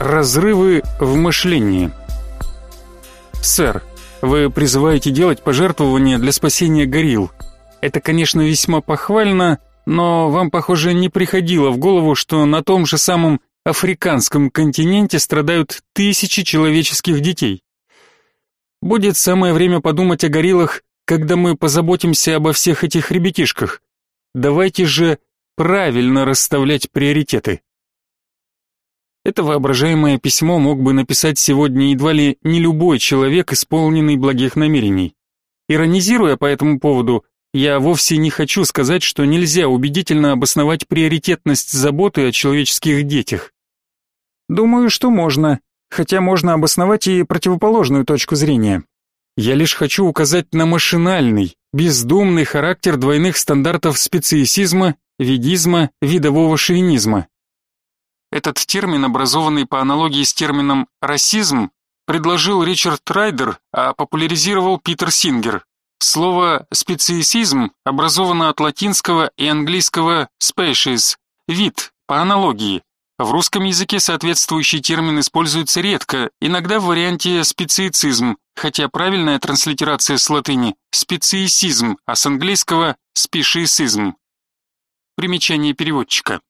Разрывы в мышлении. Сэр, вы призываете делать пожертвования для спасения горилл. Это, конечно, весьма похвально, но вам, похоже, не приходило в голову, что на том же самом африканском континенте страдают тысячи человеческих детей. Будет самое время подумать о гориллах, когда мы позаботимся обо всех этих ребятишках. Давайте же правильно расставлять приоритеты. Это воображаемое письмо мог бы написать сегодня едва ли не любой человек, исполненный благих намерений. Иронизируя по этому поводу, я вовсе не хочу сказать, что нельзя убедительно обосновать приоритетность заботы о человеческих детях. Думаю, что можно, хотя можно обосновать и противоположную точку зрения. Я лишь хочу указать на машинальный, бездумный характер двойных стандартов специесизма, ведизма, видового шовинизма. Этот термин, образованный по аналогии с термином «расизм», предложил Ричард Райдер, а популяризировал Питер Сингер. Слово «специесизм» образовано от латинского и английского «species» – «вид», по аналогии. В русском языке соответствующий термин используется редко, иногда в варианте «специецизм», хотя правильная транслитерация с латыни – «специесизм», а с английского – «спешиесизм». Примечание переводчика.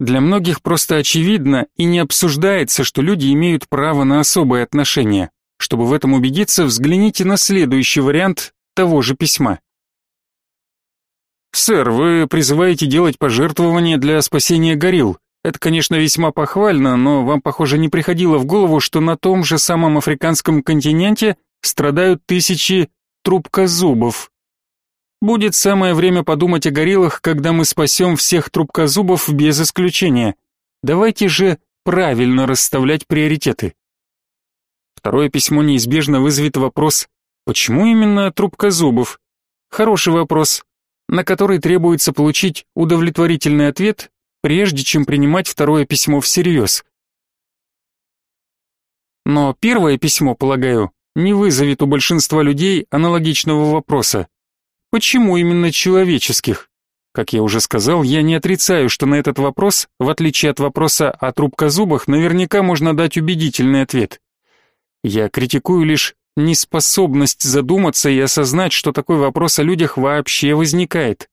Для многих просто очевидно и не обсуждается, что люди имеют право на особые отношения. Чтобы в этом убедиться, взгляните на следующий вариант того же письма. «Сэр, вы призываете делать пожертвования для спасения горилл. Это, конечно, весьма похвально, но вам, похоже, не приходило в голову, что на том же самом африканском континенте страдают тысячи трубкозубов. Будет самое время подумать о гориллах, когда мы спасем всех трубкозубов без исключения. Давайте же правильно расставлять приоритеты. Второе письмо неизбежно вызовет вопрос, почему именно трубкозубов? Хороший вопрос, на который требуется получить удовлетворительный ответ, прежде чем принимать второе письмо всерьез. Но первое письмо, полагаю, не вызовет у большинства людей аналогичного вопроса. Почему именно человеческих? Как я уже сказал, я не отрицаю, что на этот вопрос, в отличие от вопроса о трубкозубах, наверняка можно дать убедительный ответ. Я критикую лишь неспособность задуматься и осознать, что такой вопрос о людях вообще возникает.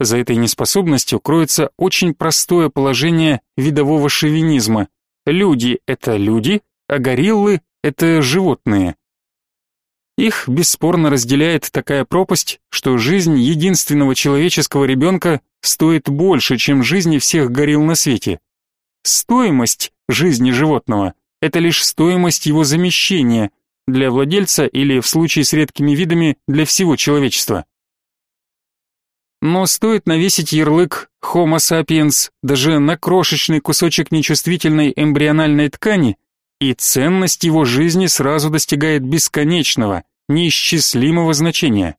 За этой неспособностью кроется очень простое положение видового шовинизма. Люди — это люди, а гориллы — это животные. Их бесспорно разделяет такая пропасть, что жизнь единственного человеческого ребенка стоит больше, чем жизни всех горилл на свете. Стоимость жизни животного – это лишь стоимость его замещения для владельца или, в случае с редкими видами, для всего человечества. Но стоит навесить ярлык Homo sapiens даже на крошечный кусочек нечувствительной эмбриональной ткани, и ценность его жизни сразу достигает бесконечного, неисчислимого значения.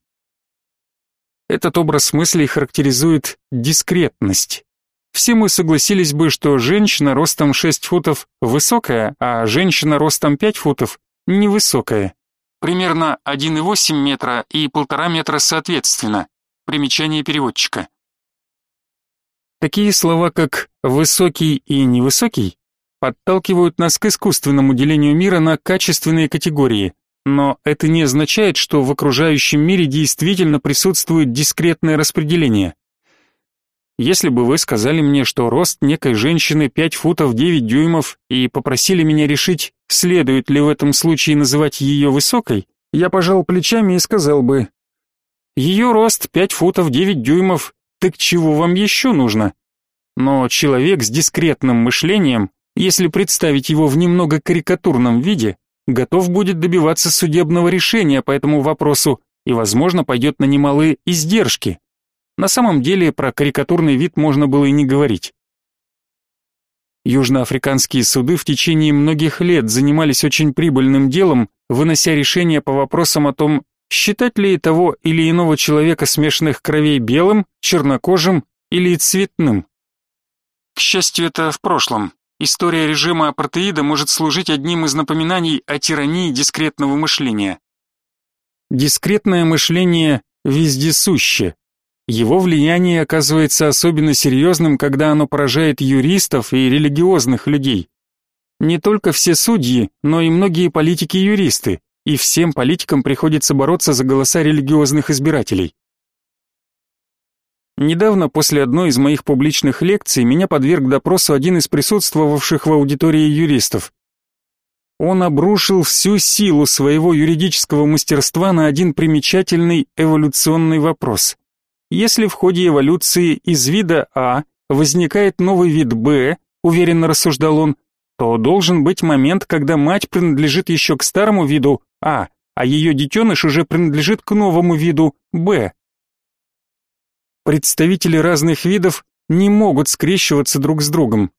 Этот образ мыслей характеризует дискретность. Все мы согласились бы, что женщина ростом 6 футов высокая, а женщина ростом 5 футов невысокая. Примерно 1,8 метра и 1,5 метра соответственно. Примечание переводчика. Такие слова, как «высокий» и «невысокий» подталкивают нас к искусственному делению мира на качественные категории, но это не означает, что в окружающем мире действительно присутствует дискретное распределение. Если бы вы сказали мне, что рост некой женщины 5 футов 9 дюймов и попросили меня решить, следует ли в этом случае называть ее высокой, я пожал плечами и сказал бы, ее рост 5 футов 9 дюймов, так чего вам еще нужно? Но человек с дискретным мышлением если представить его в немного карикатурном виде, готов будет добиваться судебного решения по этому вопросу и, возможно, пойдет на немалые издержки. На самом деле про карикатурный вид можно было и не говорить. Южноафриканские суды в течение многих лет занимались очень прибыльным делом, вынося решения по вопросам о том, считать ли того или иного человека смешанных кровей белым, чернокожим или цветным. К счастью, это в прошлом. История режима апартеида может служить одним из напоминаний о тирании дискретного мышления. Дискретное мышление вездесуще. Его влияние оказывается особенно серьезным, когда оно поражает юристов и религиозных людей. Не только все судьи, но и многие политики и юристы, и всем политикам приходится бороться за голоса религиозных избирателей. Недавно после одной из моих публичных лекций меня подверг допросу один из присутствовавших в аудитории юристов. Он обрушил всю силу своего юридического мастерства на один примечательный эволюционный вопрос. Если в ходе эволюции из вида А возникает новый вид Б, уверенно рассуждал он, то должен быть момент, когда мать принадлежит еще к старому виду А, а ее детеныш уже принадлежит к новому виду Б. Представители разных видов не могут скрещиваться друг с другом.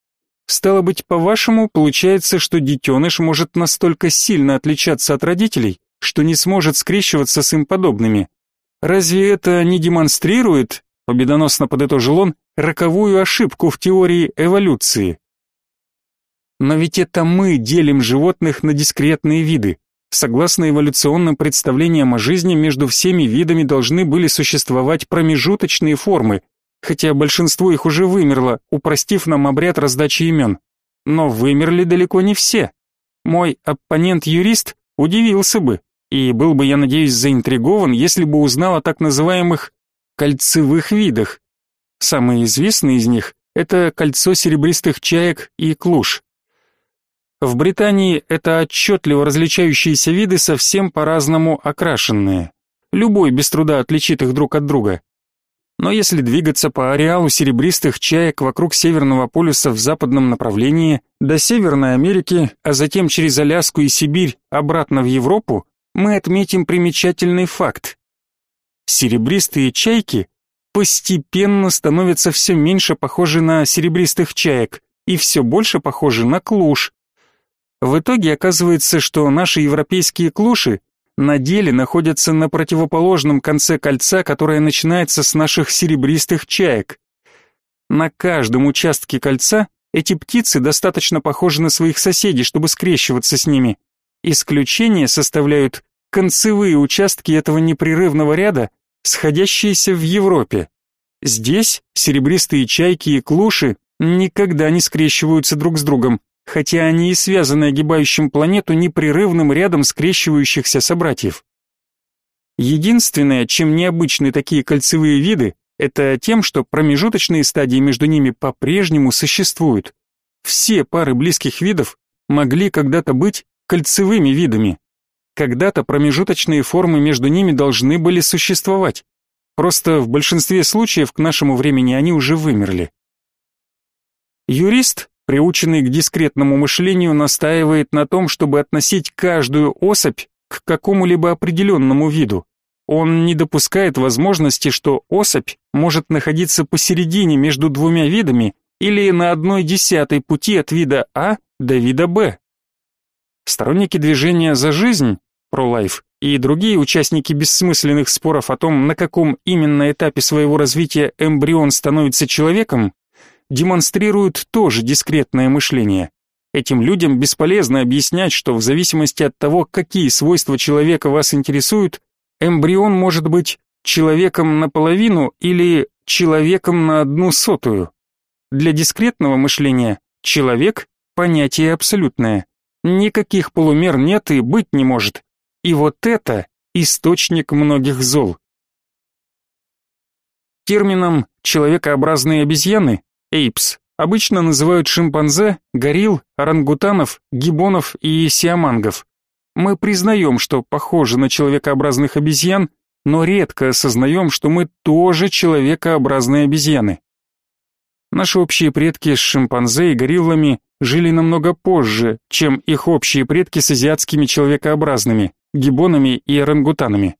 Стало быть, по-вашему, получается, что детеныш может настолько сильно отличаться от родителей, что не сможет скрещиваться с им подобными. Разве это не демонстрирует, победоносно подытожил он, роковую ошибку в теории эволюции? Но ведь это мы делим животных на дискретные виды. Согласно эволюционным представлениям о жизни, между всеми видами должны были существовать промежуточные формы, хотя большинство их уже вымерло, упростив нам обряд раздачи имен. Но вымерли далеко не все. Мой оппонент-юрист удивился бы, и был бы, я надеюсь, заинтригован, если бы узнал о так называемых кольцевых видах. Самые известные из них – это кольцо серебристых чаек и клуш. В Британии это отчетливо различающиеся виды совсем по-разному окрашенные. Любой без труда отличит их друг от друга. Но если двигаться по ареалу серебристых чаек вокруг Северного полюса в западном направлении до Северной Америки, а затем через Аляску и Сибирь обратно в Европу, мы отметим примечательный факт. Серебристые чайки постепенно становятся все меньше похожи на серебристых чаек и все больше похожи на клуш, в итоге оказывается, что наши европейские клуши на деле находятся на противоположном конце кольца, которое начинается с наших серебристых чаек. На каждом участке кольца эти птицы достаточно похожи на своих соседей, чтобы скрещиваться с ними. Исключение составляют концевые участки этого непрерывного ряда, сходящиеся в Европе. Здесь серебристые чайки и клуши никогда не скрещиваются друг с другом, хотя они и связаны огибающим планету непрерывным рядом скрещивающихся собратьев. Единственное, чем необычны такие кольцевые виды, это тем, что промежуточные стадии между ними по-прежнему существуют. Все пары близких видов могли когда-то быть кольцевыми видами. Когда-то промежуточные формы между ними должны были существовать. Просто в большинстве случаев к нашему времени они уже вымерли. Юрист приученный к дискретному мышлению, настаивает на том, чтобы относить каждую особь к какому-либо определенному виду. Он не допускает возможности, что особь может находиться посередине между двумя видами или на одной десятой пути от вида А до вида Б. Сторонники движения «За жизнь» (pro-life) и другие участники бессмысленных споров о том, на каком именно этапе своего развития эмбрион становится человеком, демонстрируют тоже дискретное мышление. Этим людям бесполезно объяснять, что в зависимости от того, какие свойства человека вас интересуют, эмбрион может быть человеком наполовину или человеком на одну сотую. Для дискретного мышления человек – понятие абсолютное. Никаких полумер нет и быть не может. И вот это источник многих зол. Термином «человекообразные обезьяны» Эйпс обычно называют шимпанзе, горилл, орангутанов, гибонов и сиамангов. Мы признаем, что похожи на человекообразных обезьян, но редко осознаем, что мы тоже человекообразные обезьяны. Наши общие предки с шимпанзе и гориллами жили намного позже, чем их общие предки с азиатскими человекообразными, гибонами и орангутанами.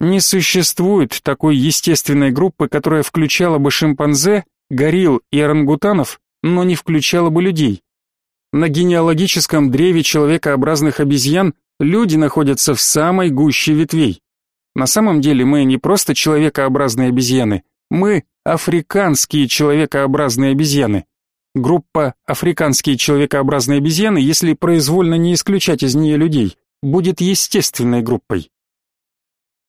Не существует такой естественной группы, которая включала бы шимпанзе, горилл и орангутанов, но не включала бы людей. На генеалогическом древе человекообразных обезьян люди находятся в самой гуще ветвей. На самом деле мы не просто человекообразные обезьяны, мы африканские человекообразные обезьяны. Группа африканские человекообразные обезьяны, если произвольно не исключать из нее людей, будет естественной группой.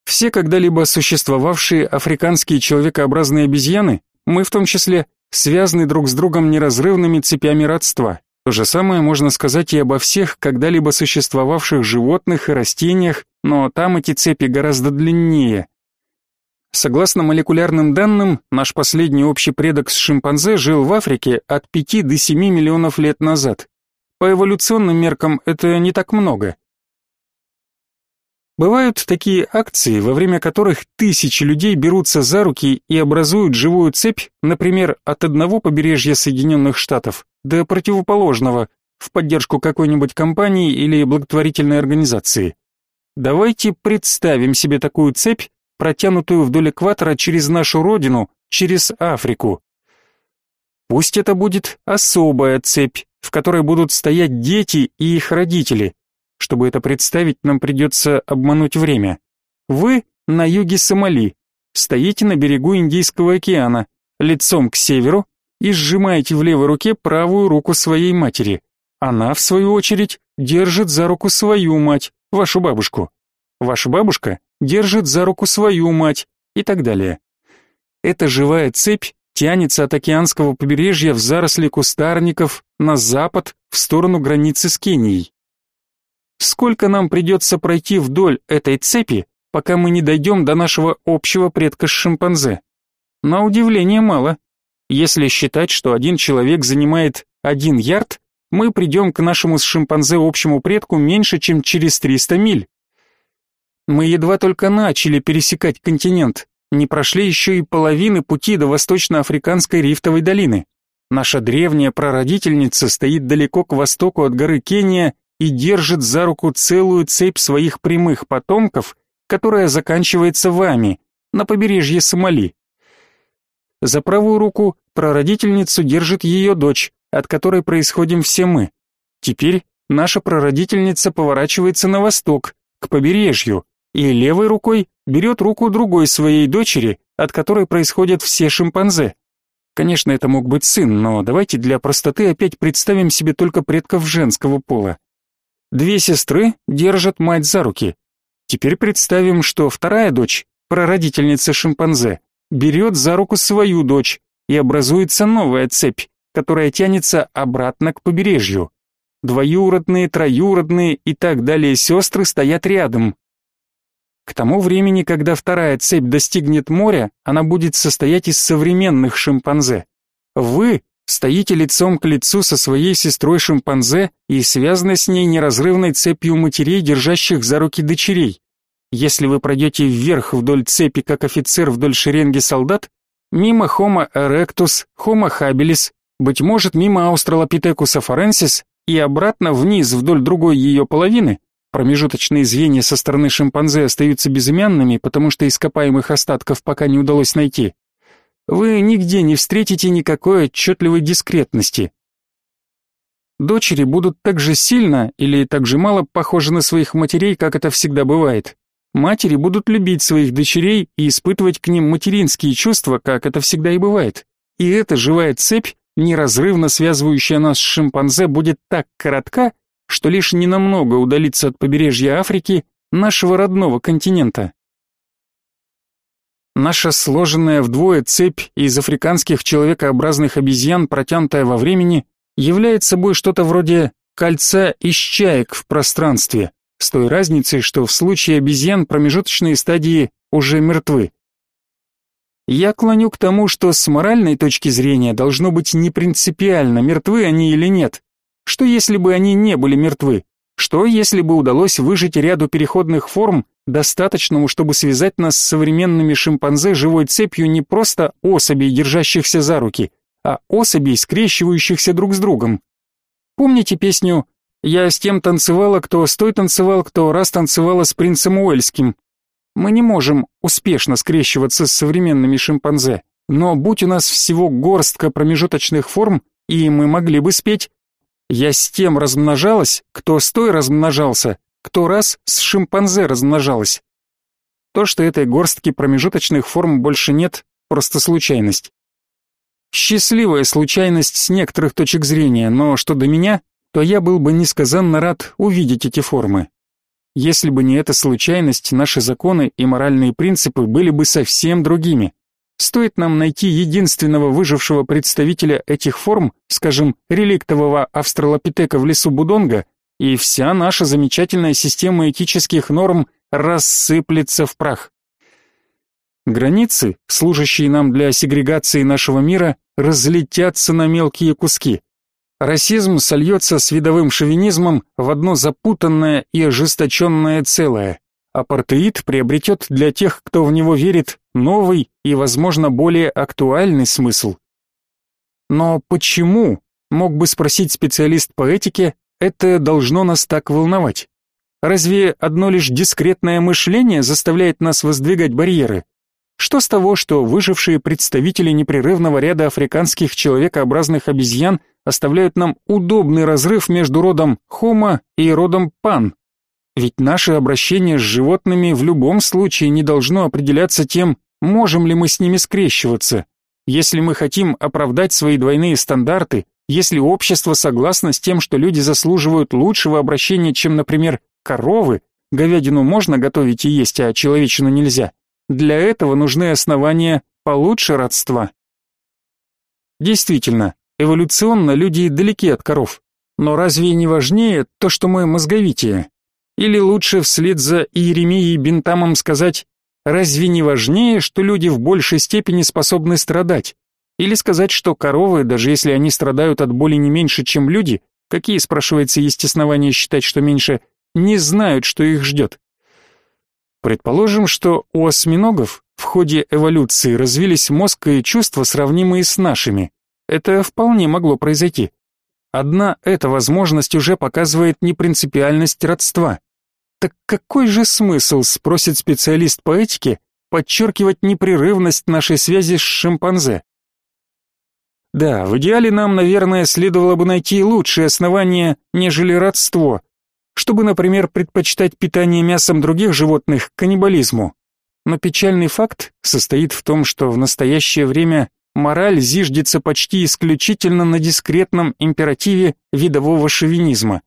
Все когда-либо существовавшие африканские человекообразные обезьяны мы в том числе связаны друг с другом неразрывными цепями родства, То же самое можно сказать и обо всех когда-либо существовавших животных и растениях, но там эти цепи гораздо длиннее. Согласно молекулярным данным, наш последний общий предок с шимпанзе жил в Африке от 5 до 7 миллионов лет назад. По эволюционным меркам это не так много. Бывают такие акции, во время которых тысячи людей берутся за руки и образуют живую цепь, например, от одного побережья Соединенных Штатов до противоположного, в поддержку какой-нибудь компании или благотворительной организации. Давайте представим себе такую цепь, протянутую вдоль экватора через нашу родину, через Африку. Пусть это будет особая цепь, в которой будут стоять дети и их родители, чтобы это представить, нам придется обмануть время. Вы на юге Сомали, стоите на берегу Индийского океана, лицом к северу и сжимаете в левой руке правую руку своей матери. Она, в свою очередь, держит за руку свою мать, вашу бабушку. Ваша бабушка держит за руку свою мать и так далее. Эта живая цепь тянется от океанского побережья в заросли кустарников на запад в сторону границы с Кенией. Сколько нам придется пройти вдоль этой цепи, пока мы не дойдем до нашего общего предка шимпанзе? На удивление мало. Если считать, что один человек занимает один ярд, мы придем к нашему с шимпанзе общему предку меньше, чем через 300 миль. Мы едва только начали пересекать континент, не прошли еще и половины пути до восточноафриканской рифтовой долины. Наша древняя прародительница стоит далеко к востоку от горы Кения и держит за руку целую цепь своих прямых потомков, которая заканчивается вами, на побережье Сомали. За правую руку прародительницу держит ее дочь, от которой происходим все мы. Теперь наша прародительница поворачивается на восток, к побережью, и левой рукой берет руку другой своей дочери, от которой происходят все шимпанзе. Конечно, это мог быть сын, но давайте для простоты опять представим себе только предков женского пола. Две сестры держат мать за руки. Теперь представим, что вторая дочь, прародительница шимпанзе, берет за руку свою дочь, и образуется новая цепь, которая тянется обратно к побережью. Двоюродные, троюродные и так далее сестры стоят рядом. К тому времени, когда вторая цепь достигнет моря, она будет состоять из современных шимпанзе. Вы Стоите лицом к лицу со своей сестрой-шимпанзе и связаны с ней неразрывной цепью матерей, держащих за руки дочерей. Если вы пройдете вверх вдоль цепи, как офицер вдоль шеренги солдат, мимо Homo erectus, Homo habilis, быть может, мимо Australopithecus afarensis и обратно вниз вдоль другой ее половины, промежуточные звенья со стороны шимпанзе остаются безымянными, потому что ископаемых остатков пока не удалось найти, вы нигде не встретите никакой отчетливой дискретности. Дочери будут так же сильно или так же мало похожи на своих матерей, как это всегда бывает. Матери будут любить своих дочерей и испытывать к ним материнские чувства, как это всегда и бывает. И эта живая цепь, неразрывно связывающая нас с шимпанзе, будет так коротка, что лишь ненамного удалиться от побережья Африки, нашего родного континента. Наша сложенная вдвое цепь из африканских человекообразных обезьян, протянутая во времени, является собой что-то вроде кольца из чаек в пространстве, с той разницей, что в случае обезьян промежуточные стадии уже мертвы. Я клоню к тому, что с моральной точки зрения должно быть не принципиально, мертвы они или нет. Что если бы они не были мертвы? Что если бы удалось выжить ряду переходных форм, достаточному, чтобы связать нас с современными шимпанзе живой цепью не просто особей, держащихся за руки, а особей, скрещивающихся друг с другом. Помните песню «Я с тем танцевала, кто с той танцевал, кто раз танцевала с принцем Уэльским»? Мы не можем успешно скрещиваться с современными шимпанзе, но будь у нас всего горстка промежуточных форм, и мы могли бы спеть «Я с тем размножалась, кто с той размножался, кто раз с шимпанзе размножалась. То, что этой горстки промежуточных форм больше нет, просто случайность. Счастливая случайность с некоторых точек зрения, но что до меня, то я был бы несказанно рад увидеть эти формы. Если бы не эта случайность, наши законы и моральные принципы были бы совсем другими. Стоит нам найти единственного выжившего представителя этих форм, скажем, реликтового австралопитека в лесу Будонга, и вся наша замечательная система этических норм рассыплется в прах. Границы, служащие нам для сегрегации нашего мира, разлетятся на мелкие куски. Расизм сольется с видовым шовинизмом в одно запутанное и ожесточенное целое. Апартеид приобретет для тех, кто в него верит, новый и, возможно, более актуальный смысл. Но почему, мог бы спросить специалист по этике, это должно нас так волновать? Разве одно лишь дискретное мышление заставляет нас воздвигать барьеры? Что с того, что выжившие представители непрерывного ряда африканских человекообразных обезьян оставляют нам удобный разрыв между родом Homo и родом Pan? Ведь наше обращение с животными в любом случае не должно определяться тем, можем ли мы с ними скрещиваться. Если мы хотим оправдать свои двойные стандарты, если общество согласно с тем, что люди заслуживают лучшего обращения, чем, например, коровы, говядину можно готовить и есть, а человечину нельзя, для этого нужны основания получше родства. Действительно, эволюционно люди далеки от коров. Но разве не важнее то, что мы мозговитие? Или лучше вслед за Иеремией Бентамом сказать, разве не важнее, что люди в большей степени способны страдать? Или сказать, что коровы, даже если они страдают от боли не меньше, чем люди, какие, спрашивается, есть основания считать, что меньше, не знают, что их ждет? Предположим, что у осьминогов в ходе эволюции развились мозг и чувства, сравнимые с нашими. Это вполне могло произойти. Одна эта возможность уже показывает непринципиальность родства. Так какой же смысл, спросит специалист по этике, подчеркивать непрерывность нашей связи с шимпанзе? Да, в идеале нам, наверное, следовало бы найти лучшие основания, нежели родство, чтобы, например, предпочитать питание мясом других животных каннибализму. Но печальный факт состоит в том, что в настоящее время мораль зиждется почти исключительно на дискретном императиве видового шовинизма.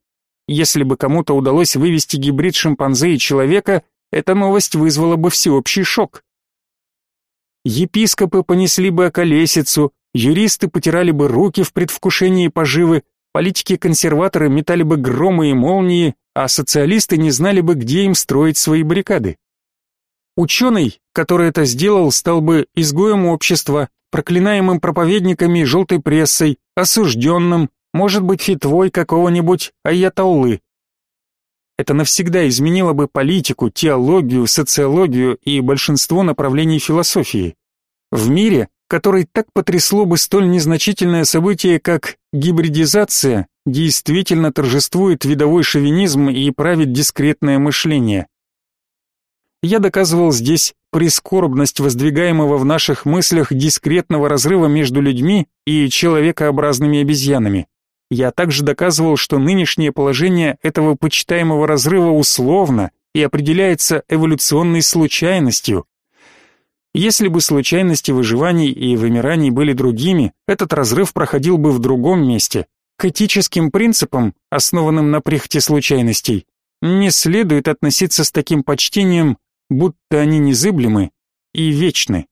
Если бы кому-то удалось вывести гибрид шимпанзе и человека, эта новость вызвала бы всеобщий шок. Епископы понесли бы околесицу, юристы потирали бы руки в предвкушении поживы, Политики-консерваторы метали бы громы и молнии, а социалисты не знали бы, где им строить свои баррикады. Ученый, который это сделал, стал бы изгоем общества, проклинаемым проповедниками и желтой прессой, осужденным, может быть, фитвой какого-нибудь аятоллы. Это навсегда изменило бы политику, теологию, социологию и большинство направлений философии. В мире, который так потрясло бы столь незначительное событие, как гибридизация, действительно торжествует видовой шовинизм и правит дискретное мышление. Я доказывал здесь прискорбность воздвигаемого в наших мыслях дискретного разрыва между людьми и человекообразными обезьянами. Я также доказывал, что нынешнее положение этого почитаемого разрыва условно и определяется эволюционной случайностью, если бы случайности выживаний и вымираний были другими, этот разрыв проходил бы в другом месте. К этическим принципам, основанным на прихоти случайностей, не следует относиться с таким почтением, будто они незыблемы и вечны.